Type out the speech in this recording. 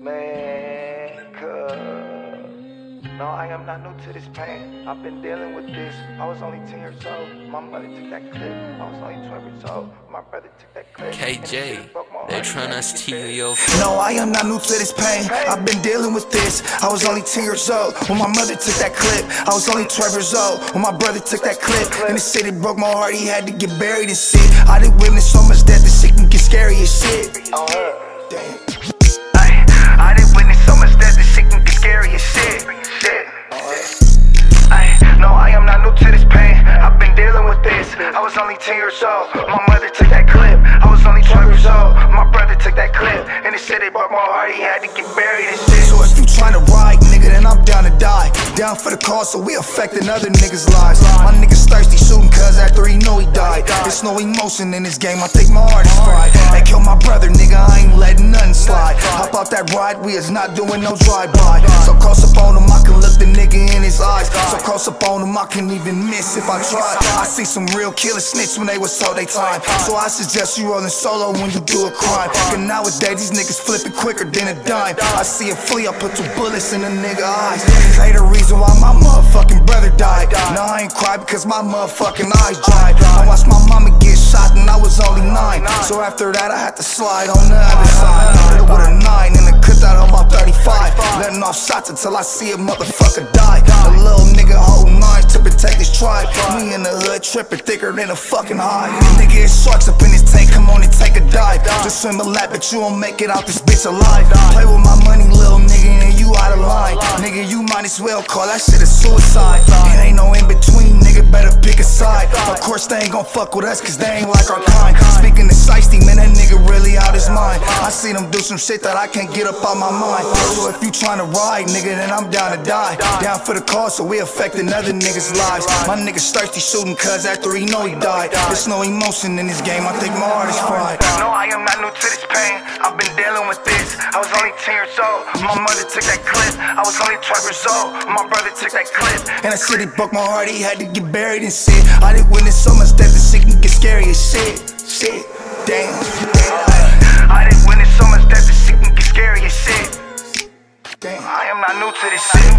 Man, cuz. No, I am not new to this pain. I've been dealing with this. I was only 10 years old. My mother took that clip. I was only 12 years old. My brother took that clip. KJ, they trying to steal your. No, I am not new to this pain. I've been dealing with this. I was only 10 years old when my mother took that clip. I was only 12 years old when my brother took that clip. And the city broke my heart. He had to get buried and shit. I didn't witness so much death. This shit can get scary as shit. Oh, Damn as shit. Shit. No, I am not new to this pain. I've been dealing with this. I was only 10 years old. My mother took that clip. I was only 12 years old. My brother took that clip. And the said it broke my heart. He had to get buried and shit. So if you tryna ride, nigga, then I'm down to die. Down for the cause, so we affecting other niggas' lives. My niggas thirsty shooting, cuz after he know he died. No emotion in this game. I think my heart is fried. They killed my brother, nigga. I ain't letting nothing slide. Hop out that ride, we is not doing no drive-by. So close up on him, I can look the nigga in his eyes. So close up on him, I can even miss if I try. I see some real killer snitch when they was told they time. So I suggest you rolling solo when you do a crime. But nowadays, these niggas flipping quicker than a dime. I see a flea, I put two bullets in a nigga eyes. They the reason why my motherfucking brother died. No, I ain't cry because my motherfucking eyes dried. I watched my mama So after that, I had to slide on the other side. Hit it with a nine and a clip out on my 35. Letting off shots until I see a motherfucker die. A little nigga holding knives to protect his tribe. Me in the hood tripping thicker than a fucking high. Nigga, it's sharks up in his tank. Come on and take a dive. Just swim a lap, but you won't make it out this bitch alive. Play with my money, little nigga, and you out of line. Nigga, you might as well call that shit a suicide. It ain't no in between, nigga, better pick a side. Of course, they ain't gon' fuck with us, cause they ain't like our kind. Speaking of Shiesty, man, that nigga really out his mind. I seen him do some shit that I can't get up out my mind. So if you tryna ride, nigga, then I'm down to die. Down for the cause, so we affecting other niggas' lives. My nigga's thirsty shooting, cuz after he know he died. There's no emotion in this game, I think my heart is fried. No, I am not new to this pain. I've been My mother took that clip. I was only 12 years old. My brother took that clip. And I said city broke my heart, he had to get buried and shit. I didn't witness so much death, The shit can get scary as shit. Shit, damn. Uh, I didn't witness so much death, The shit can get scary as shit. Damn, I am not new to this shit.